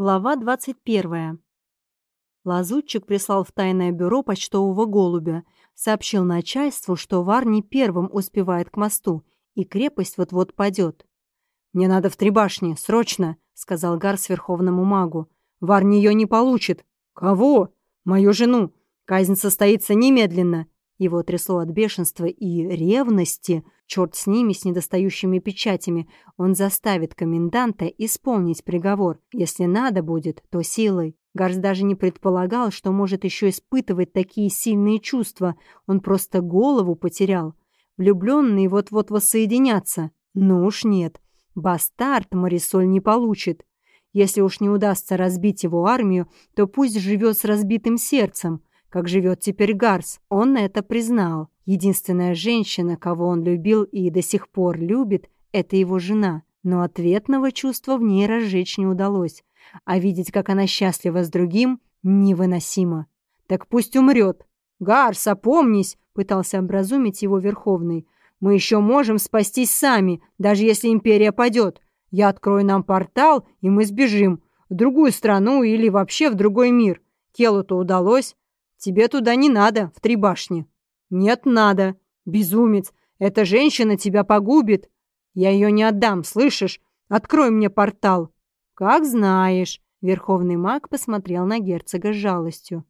Глава 21. Лазутчик прислал в тайное бюро почтового голубя, сообщил начальству, что Вар не первым успевает к мосту, и крепость вот-вот падет. «Мне надо в три башни, срочно!» — сказал Гарс верховному магу. «Вар ее не получит!» «Кого?» «Мою жену! Казнь состоится немедленно!» Его трясло от бешенства и ревности. Черт с ними, с недостающими печатями. Он заставит коменданта исполнить приговор. Если надо будет, то силой. Гарс даже не предполагал, что может еще испытывать такие сильные чувства. Он просто голову потерял. Влюбленные вот-вот воссоединятся. Ну уж нет. Бастард Марисоль не получит. Если уж не удастся разбить его армию, то пусть живет с разбитым сердцем как живет теперь Гарс. Он это признал. Единственная женщина, кого он любил и до сих пор любит, это его жена. Но ответного чувства в ней разжечь не удалось. А видеть, как она счастлива с другим, невыносимо. Так пусть умрет. «Гарс, опомнись!» — пытался образумить его Верховный. «Мы еще можем спастись сами, даже если империя падет. Я открою нам портал, и мы сбежим. В другую страну или вообще в другой мир. Келу-то удалось, Тебе туда не надо, в три башни». «Нет, надо. Безумец. Эта женщина тебя погубит. Я ее не отдам, слышишь? Открой мне портал». «Как знаешь». Верховный маг посмотрел на герцога с жалостью.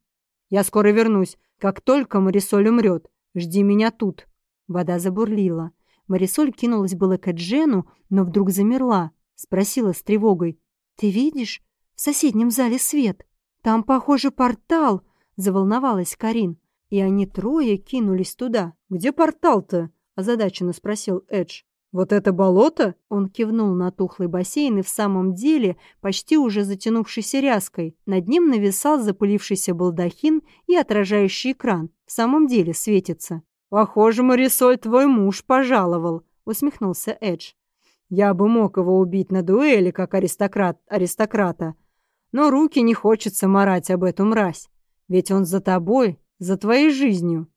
«Я скоро вернусь. Как только Марисоль умрет. Жди меня тут». Вода забурлила. Марисоль кинулась было к Эджену, но вдруг замерла. Спросила с тревогой. «Ты видишь? В соседнем зале свет. Там, похоже, портал заволновалась Карин. И они трое кинулись туда. «Где портал-то?» – озадаченно спросил Эдж. «Вот это болото?» – он кивнул на тухлый бассейн и в самом деле, почти уже затянувшийся ряской. Над ним нависал запылившийся балдахин и отражающий экран. В самом деле светится. «Похоже, Марисоль, твой муж пожаловал», – усмехнулся Эдж. «Я бы мог его убить на дуэли, как аристократ аристократа. Но руки не хочется марать об эту мразь. Ведь он за тобой, за твоей жизнью.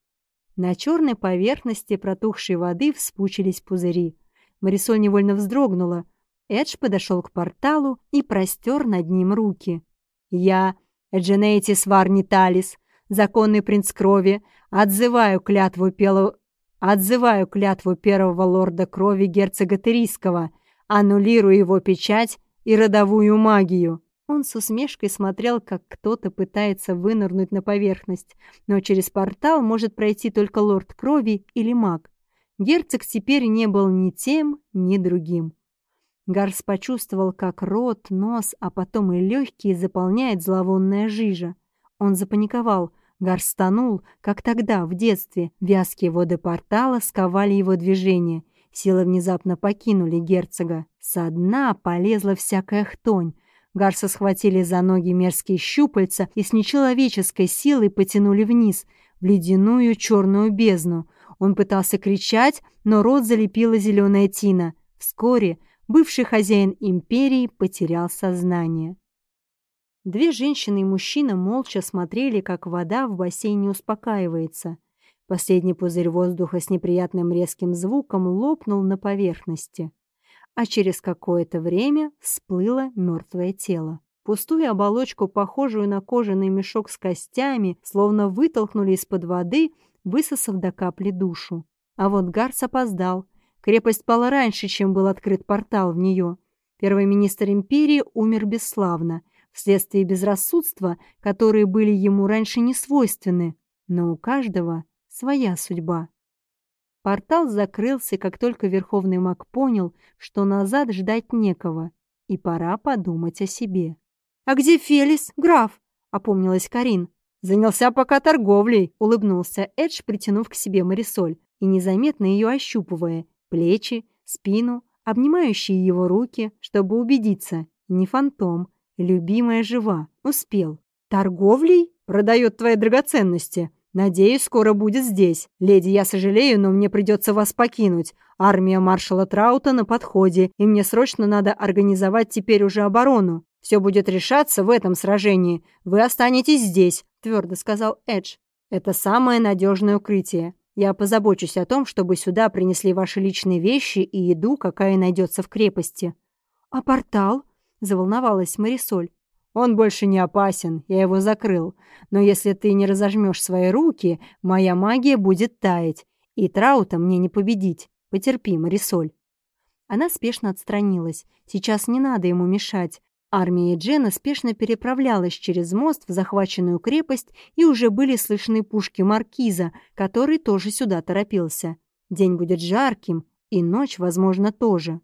На черной поверхности протухшей воды вспучились пузыри. Марисоль невольно вздрогнула. Эдж подошел к порталу и простер над ним руки. «Я, Эдженейтис Варниталис, законный принц крови, отзываю клятву, пело... отзываю клятву первого лорда крови герцога Терийского, аннулирую его печать и родовую магию. Он с усмешкой смотрел, как кто-то пытается вынырнуть на поверхность, но через портал может пройти только лорд крови или маг. Герцог теперь не был ни тем, ни другим. Гарс почувствовал, как рот, нос, а потом и легкие заполняет зловонная жижа. Он запаниковал. Гарс тонул, как тогда, в детстве. Вязкие воды портала сковали его движение. Силы внезапно покинули герцога. Со дна полезла всякая хтонь. Гарса схватили за ноги мерзкие щупальца и с нечеловеческой силой потянули вниз, в ледяную черную бездну. Он пытался кричать, но рот залепила зеленая тина. Вскоре бывший хозяин империи потерял сознание. Две женщины и мужчина молча смотрели, как вода в бассейне успокаивается. Последний пузырь воздуха с неприятным резким звуком лопнул на поверхности а через какое-то время всплыло мертвое тело. Пустую оболочку, похожую на кожаный мешок с костями, словно вытолкнули из-под воды, высосав до капли душу. А вот Гарс опоздал. Крепость пала раньше, чем был открыт портал в нее. Первый министр империи умер бесславно, вследствие безрассудства, которые были ему раньше не свойственны. Но у каждого своя судьба. Портал закрылся, как только Верховный маг понял, что назад ждать некого, и пора подумать о себе. «А где Фелис, граф?» — опомнилась Карин. «Занялся пока торговлей», — улыбнулся Эдж, притянув к себе Марисоль и незаметно ее ощупывая, плечи, спину, обнимающие его руки, чтобы убедиться, не фантом, любимая жива, успел. «Торговлей? Продает твои драгоценности?» Надеюсь, скоро будет здесь. Леди, я сожалею, но мне придется вас покинуть. Армия маршала Траута на подходе, и мне срочно надо организовать теперь уже оборону. Все будет решаться в этом сражении. Вы останетесь здесь», — твердо сказал Эдж. «Это самое надежное укрытие. Я позабочусь о том, чтобы сюда принесли ваши личные вещи и еду, какая найдется в крепости». «А портал?» — заволновалась Марисоль. Он больше не опасен, я его закрыл. Но если ты не разожмешь свои руки, моя магия будет таять, и Траута мне не победить. Потерпи, Марисоль». Она спешно отстранилась. Сейчас не надо ему мешать. Армия Джена спешно переправлялась через мост в захваченную крепость, и уже были слышны пушки Маркиза, который тоже сюда торопился. День будет жарким, и ночь, возможно, тоже.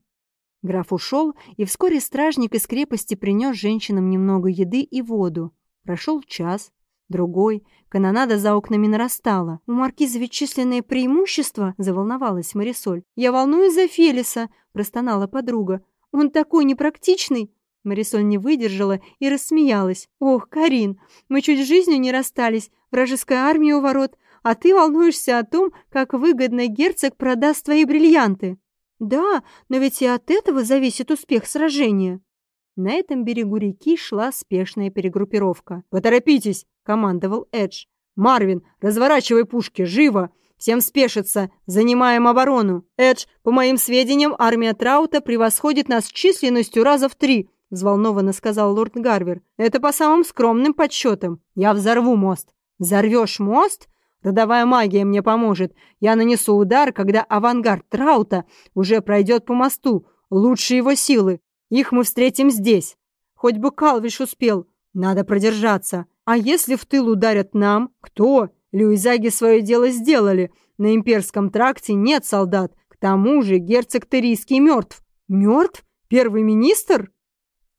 Граф ушел, и вскоре стражник из крепости принес женщинам немного еды и воду. Прошел час, другой. Канонада за окнами нарастала. «У маркиза ведь численное преимущество!» — заволновалась Марисоль. «Я волнуюсь за Фелиса!» — простонала подруга. «Он такой непрактичный!» Марисоль не выдержала и рассмеялась. «Ох, Карин, мы чуть жизнью не расстались, вражеская армия у ворот, а ты волнуешься о том, как выгодно герцог продаст твои бриллианты». «Да, но ведь и от этого зависит успех сражения». На этом берегу реки шла спешная перегруппировка. «Поторопитесь!» — командовал Эдж. «Марвин, разворачивай пушки, живо! Всем спешиться! Занимаем оборону! Эдж, по моим сведениям, армия Траута превосходит нас численностью раза в три!» — взволнованно сказал лорд Гарвер. «Это по самым скромным подсчетам. Я взорву мост». «Взорвешь мост?» Родовая магия мне поможет. Я нанесу удар, когда авангард Траута уже пройдет по мосту. Лучше его силы. Их мы встретим здесь. Хоть бы Калвиш успел. Надо продержаться. А если в тыл ударят нам? Кто? Люизаги свое дело сделали. На имперском тракте нет солдат. К тому же герцог Терийский мертв. Мертв? Первый министр?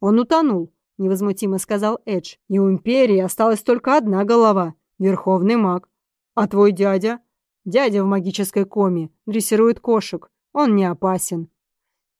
Он утонул, невозмутимо сказал Эдж. И у империи осталась только одна голова. Верховный маг. А твой дядя? Дядя в магической коме. Дрессирует кошек. Он не опасен.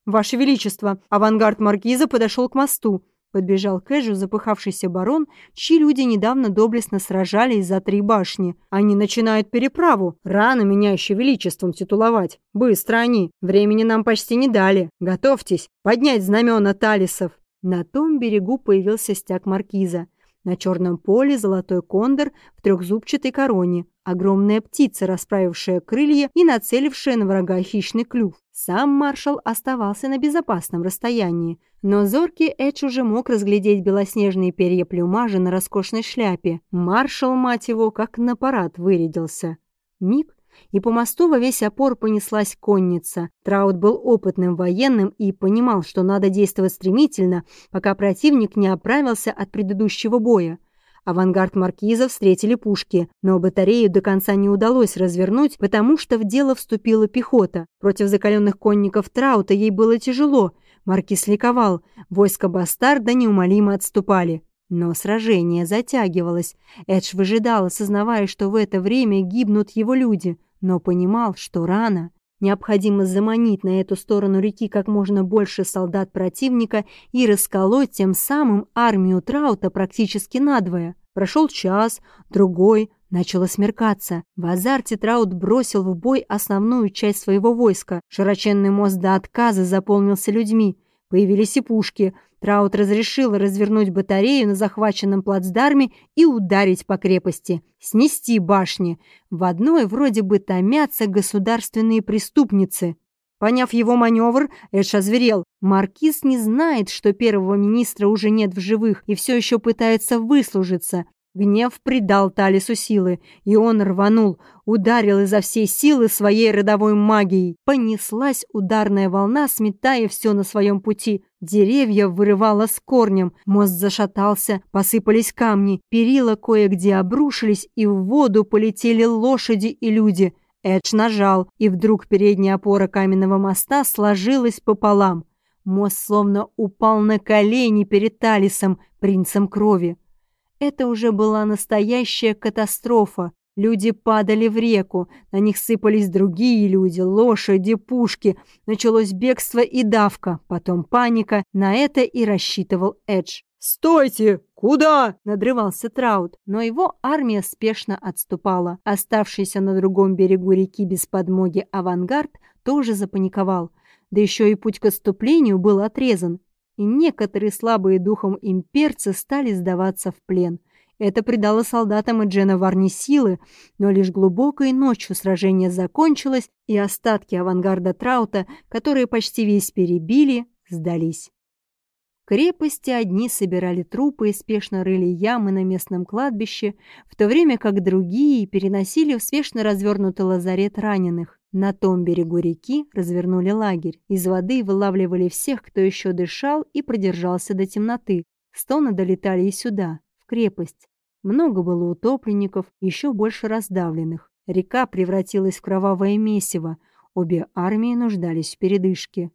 Ваше Величество, авангард Маркиза подошел к мосту. Подбежал к Эжу запыхавшийся барон, чьи люди недавно доблестно сражались за три башни. Они начинают переправу. Рано меня еще величеством титуловать. Быстро они. Времени нам почти не дали. Готовьтесь. Поднять знамена талисов. На том берегу появился стяг маркиза. На черном поле золотой кондор в трехзубчатой короне, огромная птица, расправившая крылья и нацелившая на врага хищный клюв. Сам маршал оставался на безопасном расстоянии, но зоркий Эдж уже мог разглядеть белоснежные перья плюмажа на роскошной шляпе. Маршал, мать его, как на парад вырядился. Миг, и по мосту во весь опор понеслась конница. Траут был опытным военным и понимал, что надо действовать стремительно, пока противник не оправился от предыдущего боя. Авангард маркиза встретили пушки, но батарею до конца не удалось развернуть, потому что в дело вступила пехота. Против закаленных конников Траута ей было тяжело. Маркиз ликовал, войска бастарда неумолимо отступали. Но сражение затягивалось. Эдж выжидал, осознавая, что в это время гибнут его люди – но понимал, что рано. Необходимо заманить на эту сторону реки как можно больше солдат противника и расколоть тем самым армию Траута практически надвое. Прошел час, другой, начало смеркаться. В азарте Траут бросил в бой основную часть своего войска. Широченный мост до отказа заполнился людьми. Появились и пушки. Траут разрешил развернуть батарею на захваченном плацдарме и ударить по крепости, снести башни. В одной вроде бы томятся государственные преступницы. Поняв его маневр, Эш озверел. Маркиз не знает, что первого министра уже нет в живых и все еще пытается выслужиться. Гнев придал Талису силы, и он рванул, ударил изо всей силы своей родовой магией. Понеслась ударная волна, сметая все на своем пути. Деревья вырывало с корнем, мост зашатался, посыпались камни, перила кое-где обрушились, и в воду полетели лошади и люди. Эдж нажал, и вдруг передняя опора каменного моста сложилась пополам. Мост словно упал на колени перед Талисом, принцем крови. Это уже была настоящая катастрофа. Люди падали в реку, на них сыпались другие люди, лошади, пушки. Началось бегство и давка, потом паника. На это и рассчитывал Эдж. «Стойте! Куда?» – надрывался Траут, но его армия спешно отступала. Оставшийся на другом берегу реки без подмоги авангард тоже запаниковал. Да еще и путь к отступлению был отрезан и некоторые слабые духом имперцы стали сдаваться в плен. Это придало солдатам и Джена Варни силы, но лишь глубокой ночью сражение закончилось, и остатки авангарда Траута, которые почти весь перебили, сдались. крепости одни собирали трупы и спешно рыли ямы на местном кладбище, в то время как другие переносили в спешно развернутый лазарет раненых. На том берегу реки развернули лагерь. Из воды вылавливали всех, кто еще дышал и продержался до темноты. Стоны долетали и сюда, в крепость. Много было утопленников, еще больше раздавленных. Река превратилась в кровавое месиво. Обе армии нуждались в передышке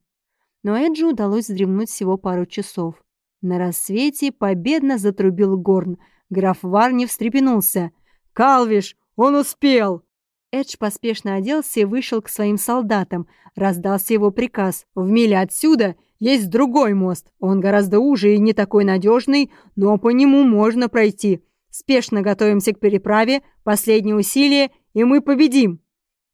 но Эджи удалось вздремнуть всего пару часов. На рассвете победно затрубил горн. Граф Варни встрепенулся. «Калвиш, он успел!» Эдж поспешно оделся и вышел к своим солдатам. Раздался его приказ. «В миле отсюда есть другой мост. Он гораздо уже и не такой надежный, но по нему можно пройти. Спешно готовимся к переправе, последнее усилие, и мы победим!»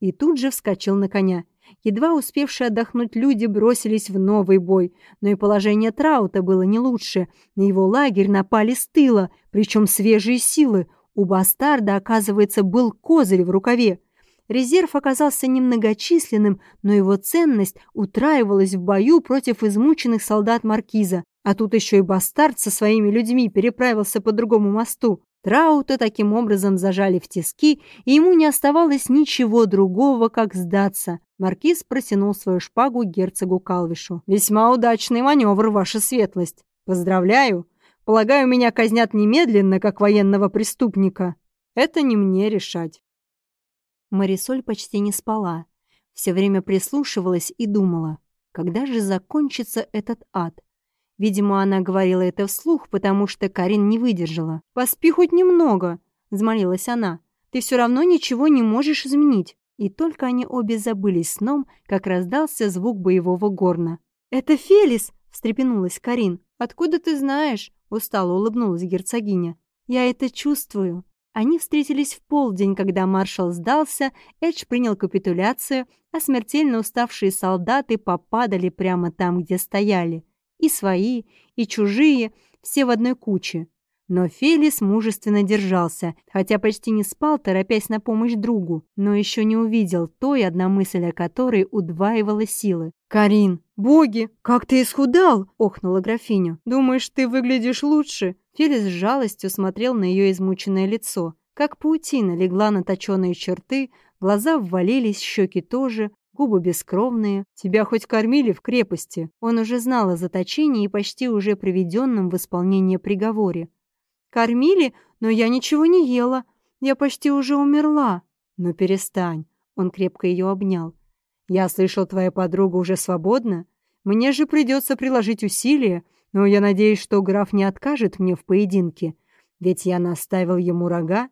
И тут же вскочил на коня. Едва успевшие отдохнуть люди бросились в новый бой, но и положение Траута было не лучше. На его лагерь напали с тыла, причем свежие силы. У бастарда, оказывается, был козырь в рукаве. Резерв оказался немногочисленным, но его ценность утраивалась в бою против измученных солдат Маркиза. А тут еще и бастард со своими людьми переправился по другому мосту. Траута таким образом зажали в тиски, и ему не оставалось ничего другого, как сдаться. Маркиз протянул свою шпагу герцогу Калвишу. «Весьма удачный маневр, ваша светлость. Поздравляю. Полагаю, меня казнят немедленно, как военного преступника. Это не мне решать». Марисоль почти не спала. Все время прислушивалась и думала, когда же закончится этот ад. Видимо, она говорила это вслух, потому что Карин не выдержала. «Поспи хоть немного», — взмолилась она. «Ты все равно ничего не можешь изменить». И только они обе забылись сном, как раздался звук боевого горна. «Это Фелис!» — встрепенулась Карин. «Откуда ты знаешь?» — устало улыбнулась герцогиня. «Я это чувствую». Они встретились в полдень, когда маршал сдался, Эдж принял капитуляцию, а смертельно уставшие солдаты попадали прямо там, где стояли. И свои, и чужие, все в одной куче. Но Фелис мужественно держался, хотя почти не спал, торопясь на помощь другу, но еще не увидел той, одна мысль о которой удваивала силы. «Карин, боги, как ты исхудал!» — охнула графиня. «Думаешь, ты выглядишь лучше?» Фелис с жалостью смотрел на ее измученное лицо. Как паутина легла на точеные черты, глаза ввалились, щеки тоже, губы бескровные. Тебя хоть кормили в крепости?» Он уже знал о заточении и почти уже приведенном в исполнение приговоре. «Кормили, но я ничего не ела. Я почти уже умерла». «Ну перестань». Он крепко ее обнял. «Я слышал, твоя подруга уже свободна. Мне же придется приложить усилия, но я надеюсь, что граф не откажет мне в поединке, ведь я наставил ему рога.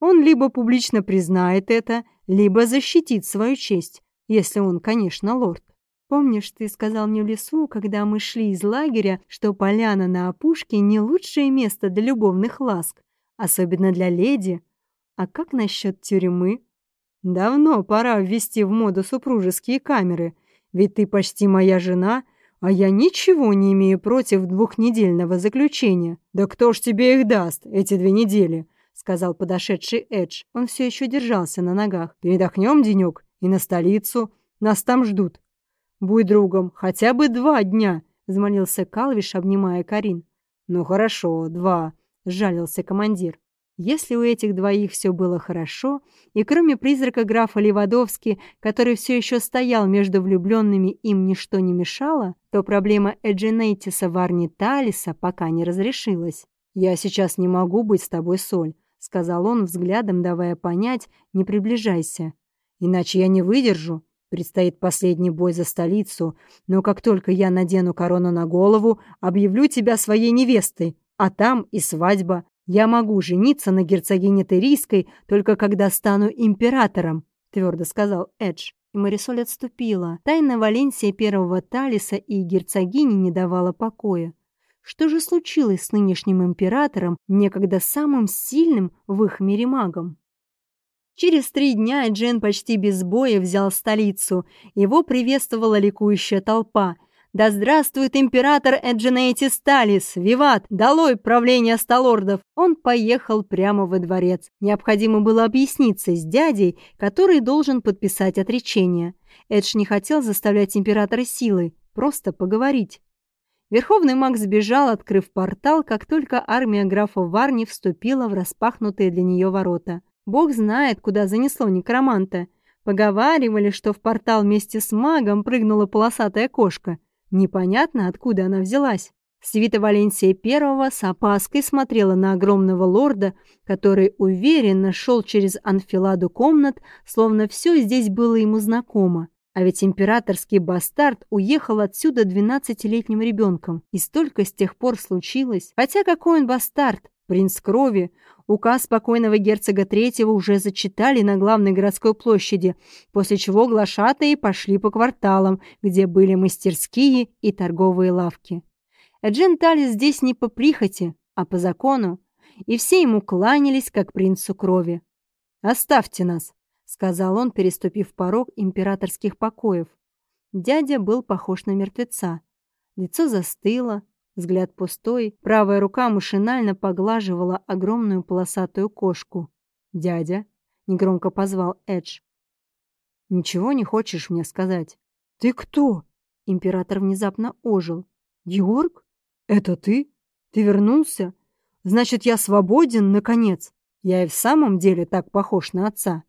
Он либо публично признает это, либо защитит свою честь если он, конечно, лорд. Помнишь, ты сказал мне в лесу, когда мы шли из лагеря, что поляна на опушке не лучшее место для любовных ласк, особенно для леди? А как насчет тюрьмы? Давно пора ввести в моду супружеские камеры, ведь ты почти моя жена, а я ничего не имею против двухнедельного заключения. Да кто ж тебе их даст, эти две недели? сказал подошедший Эдж. Он все еще держался на ногах. Передохнем денек и на столицу. Нас там ждут. Будь другом, хотя бы два дня, взмолился Калвиш, обнимая Карин. Ну хорошо, два, сжалился командир. Если у этих двоих все было хорошо, и кроме призрака графа Левадовски, который все еще стоял между влюбленными, им ничто не мешало, то проблема Эджинейтиса Варни Талиса пока не разрешилась. «Я сейчас не могу быть с тобой, Соль», — сказал он, взглядом давая понять, не приближайся. Иначе я не выдержу. Предстоит последний бой за столицу, но как только я надену корону на голову, объявлю тебя своей невестой, а там и свадьба. Я могу жениться на герцогине Терийской только когда стану императором, твердо сказал Эдж. И Марисоль отступила. Тайна Валенсия первого Талиса и герцогини не давала покоя. Что же случилось с нынешним императором, некогда самым сильным в их мире магом? Через три дня Джен почти без боя взял столицу. Его приветствовала ликующая толпа. «Да здравствует император Эджинейти Сталис! Виват! Долой правление сталордов!» Он поехал прямо во дворец. Необходимо было объясниться с дядей, который должен подписать отречение. Эдж не хотел заставлять императора силой, просто поговорить. Верховный маг сбежал, открыв портал, как только армия графа Варни вступила в распахнутые для нее ворота. Бог знает, куда занесло некроманта. Поговаривали, что в портал вместе с магом прыгнула полосатая кошка. Непонятно, откуда она взялась. Свита Валенсия I с опаской смотрела на огромного лорда, который уверенно шел через анфиладу комнат, словно все здесь было ему знакомо. А ведь императорский бастард уехал отсюда двенадцатилетним ребенком. И столько с тех пор случилось. Хотя какой он бастард? Принц крови. Указ спокойного герцога Третьего уже зачитали на главной городской площади, после чего глашатые пошли по кварталам, где были мастерские и торговые лавки. Эджен Талис здесь не по прихоти, а по закону, и все ему кланялись, как принцу крови. «Оставьте нас», — сказал он, переступив порог императорских покоев. Дядя был похож на мертвеца. Лицо застыло, взгляд пустой, правая рука машинально поглаживала огромную полосатую кошку. «Дядя», — негромко позвал Эдж. «Ничего не хочешь мне сказать?» «Ты кто?» Император внезапно ожил. «Георг?» «Это ты? Ты вернулся? Значит, я свободен, наконец!» «Я и в самом деле так похож на отца!»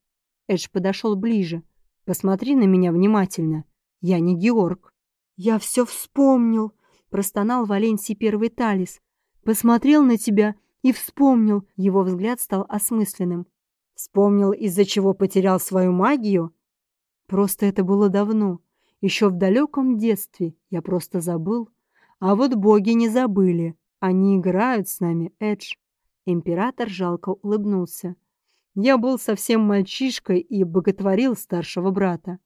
Эдж подошел ближе. «Посмотри на меня внимательно. Я не Георг». «Я все вспомнил!» — простонал Валенсий Первый Талис. «Посмотрел на тебя и вспомнил!» Его взгляд стал осмысленным. «Вспомнил, из-за чего потерял свою магию?» «Просто это было давно. Еще в далеком детстве. Я просто забыл. А вот боги не забыли. Они играют с нами, Эдж. Император жалко улыбнулся. Я был совсем мальчишкой и боготворил старшего брата.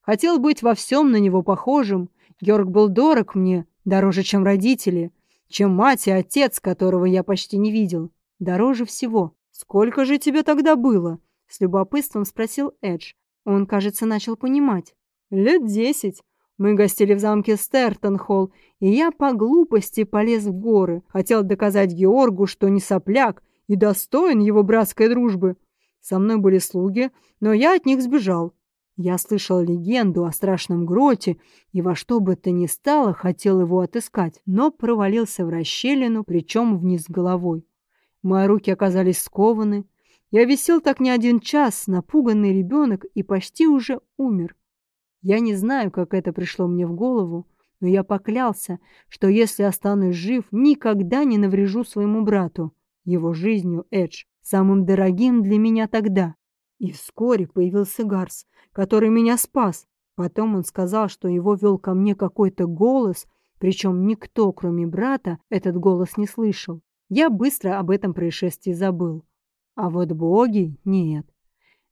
Хотел быть во всем на него похожим. Георг был дорог мне, дороже, чем родители, чем мать и отец, которого я почти не видел. Дороже всего. «Сколько же тебе тогда было?» — с любопытством спросил Эдж. Он, кажется, начал понимать. «Лет десять. Мы гостили в замке Стертонхолл, и я по глупости полез в горы. Хотел доказать Георгу, что не сопляк и достоин его братской дружбы. Со мной были слуги, но я от них сбежал. Я слышал легенду о страшном гроте и во что бы то ни стало хотел его отыскать, но провалился в расщелину, причем вниз головой. Мои руки оказались скованы. Я висел так не один час, напуганный ребенок, и почти уже умер. Я не знаю, как это пришло мне в голову, но я поклялся, что если останусь жив, никогда не наврежу своему брату, его жизнью Эдж, самым дорогим для меня тогда. И вскоре появился Гарс, который меня спас. Потом он сказал, что его вел ко мне какой-то голос, причем никто, кроме брата, этот голос не слышал. Я быстро об этом происшествии забыл. А вот боги — нет.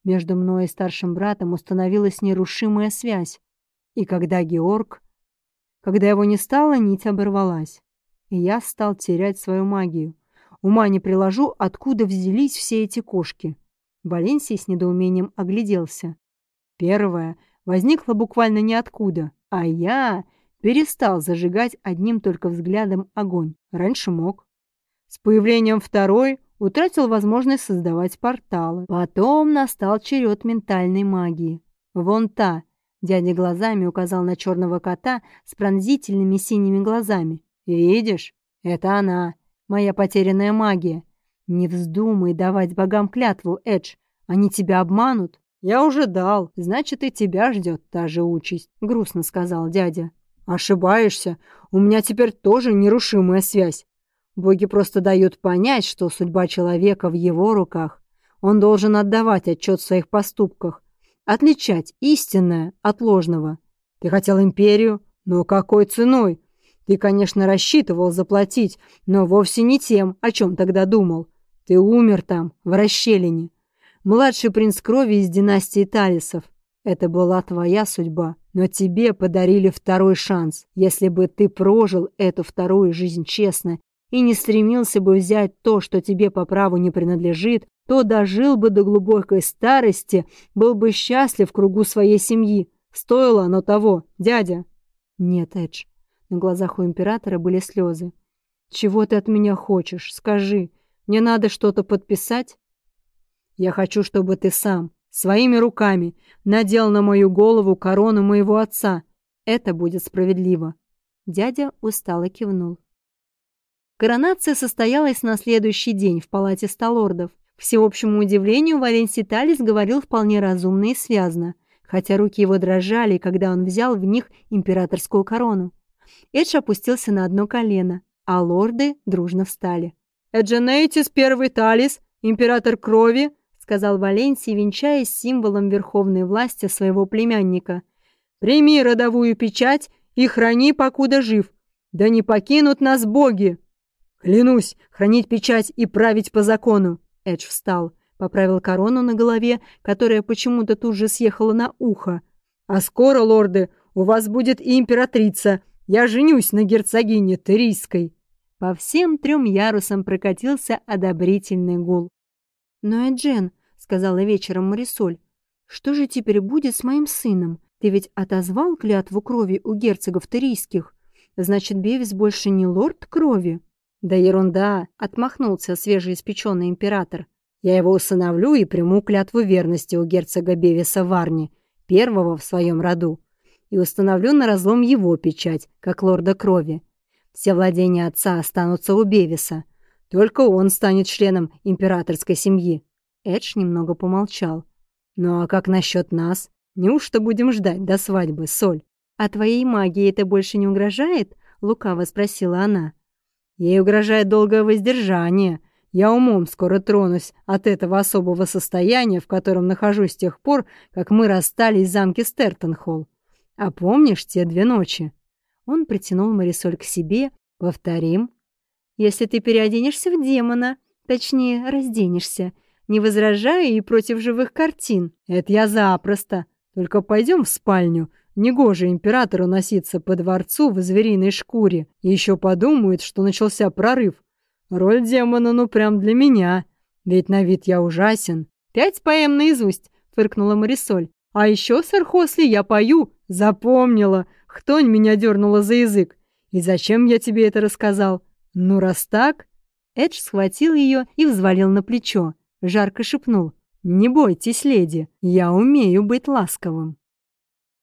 Между мной и старшим братом установилась нерушимая связь. И когда Георг... Когда его не стало, нить оборвалась. И я стал терять свою магию. Ума не приложу, откуда взялись все эти кошки. Валенсий с недоумением огляделся. Первое возникло буквально ниоткуда, а я перестал зажигать одним только взглядом огонь. Раньше мог. С появлением второй утратил возможность создавать порталы. Потом настал черед ментальной магии. Вон та, дядя глазами указал на черного кота с пронзительными синими глазами. Видишь, это она, моя потерянная магия. Не вздумай давать богам клятву, Эдж, они тебя обманут. Я уже дал, значит, и тебя ждет та же участь, грустно сказал дядя. Ошибаешься, у меня теперь тоже нерушимая связь. Боги просто дают понять, что судьба человека в его руках. Он должен отдавать отчет в своих поступках, отличать истинное от ложного. Ты хотел империю, но какой ценой? Ты, конечно, рассчитывал заплатить, но вовсе не тем, о чем тогда думал. Ты умер там, в расщелине. Младший принц крови из династии Талисов. Это была твоя судьба, но тебе подарили второй шанс. Если бы ты прожил эту вторую жизнь честно и не стремился бы взять то, что тебе по праву не принадлежит, то дожил бы до глубокой старости, был бы счастлив в кругу своей семьи. Стоило оно того, дядя. Нет, Эдж. На глазах у императора были слезы. Чего ты от меня хочешь? Скажи. Мне надо что-то подписать? Я хочу, чтобы ты сам, своими руками, надел на мою голову корону моего отца. Это будет справедливо. Дядя устало кивнул. Коронация состоялась на следующий день в палате сталордов. К всеобщему удивлению, Валенсий Талис говорил вполне разумно и связно, хотя руки его дрожали, когда он взял в них императорскую корону. Эдж опустился на одно колено, а лорды дружно встали. «Эдженейтис первый Талис, император крови», сказал Валенсий, венчаясь символом верховной власти своего племянника. «Прими родовую печать и храни, покуда жив. Да не покинут нас боги!» «Клянусь хранить печать и править по закону!» Эдж встал, поправил корону на голове, которая почему-то тут же съехала на ухо. «А скоро, лорды, у вас будет и императрица. Я женюсь на герцогине Терийской!» По всем трем ярусам прокатился одобрительный гул. «Но, Эджен», — сказала вечером Марисоль, — «что же теперь будет с моим сыном? Ты ведь отозвал клятву крови у герцогов Терийских. Значит, Бевис больше не лорд крови?» «Да ерунда!» — отмахнулся свежеиспеченный император. «Я его усыновлю и приму клятву верности у герцога Бевиса Варни, первого в своем роду, и установлю на разлом его печать, как лорда крови. Все владения отца останутся у Бевиса. Только он станет членом императорской семьи». Эдж немного помолчал. «Ну а как насчет нас? Неужто будем ждать до свадьбы, Соль?» «А твоей магии это больше не угрожает?» — лукаво спросила она. Ей угрожает долгое воздержание. Я умом скоро тронусь от этого особого состояния, в котором нахожусь с тех пор, как мы расстались в замке Стертонхолл. А помнишь те две ночи?» Он притянул Марисоль к себе. «Повторим?» «Если ты переоденешься в демона, точнее, разденешься, не возражаю и против живых картин». «Это я запросто. Только пойдем в спальню. Негоже императору носиться по дворцу в звериной шкуре. И еще подумают, что начался прорыв. Роль демона ну прям для меня. Ведь на вид я ужасен. Пять поэм наизусть, фыркнула Марисоль. А еще, сэр Хосли, я пою. Запомнила. Хтонь меня дернула за язык. И зачем я тебе это рассказал? Ну, раз так... Эдж схватил ее и взвалил на плечо. Жарко шепнул. «Не бойтесь, леди, я умею быть ласковым».